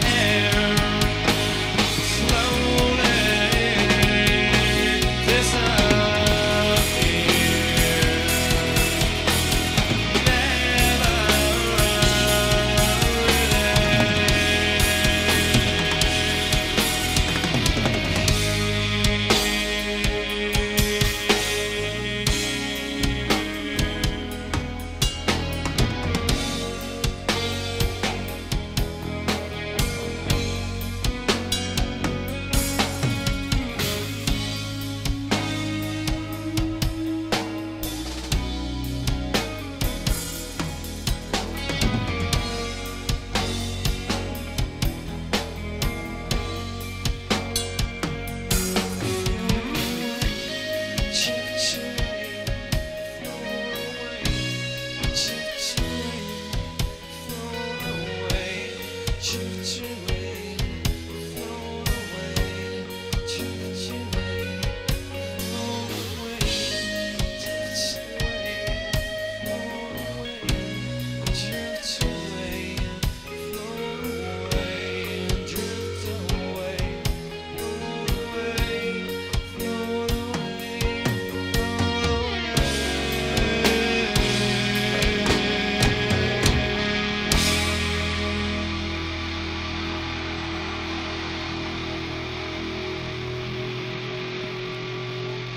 the air.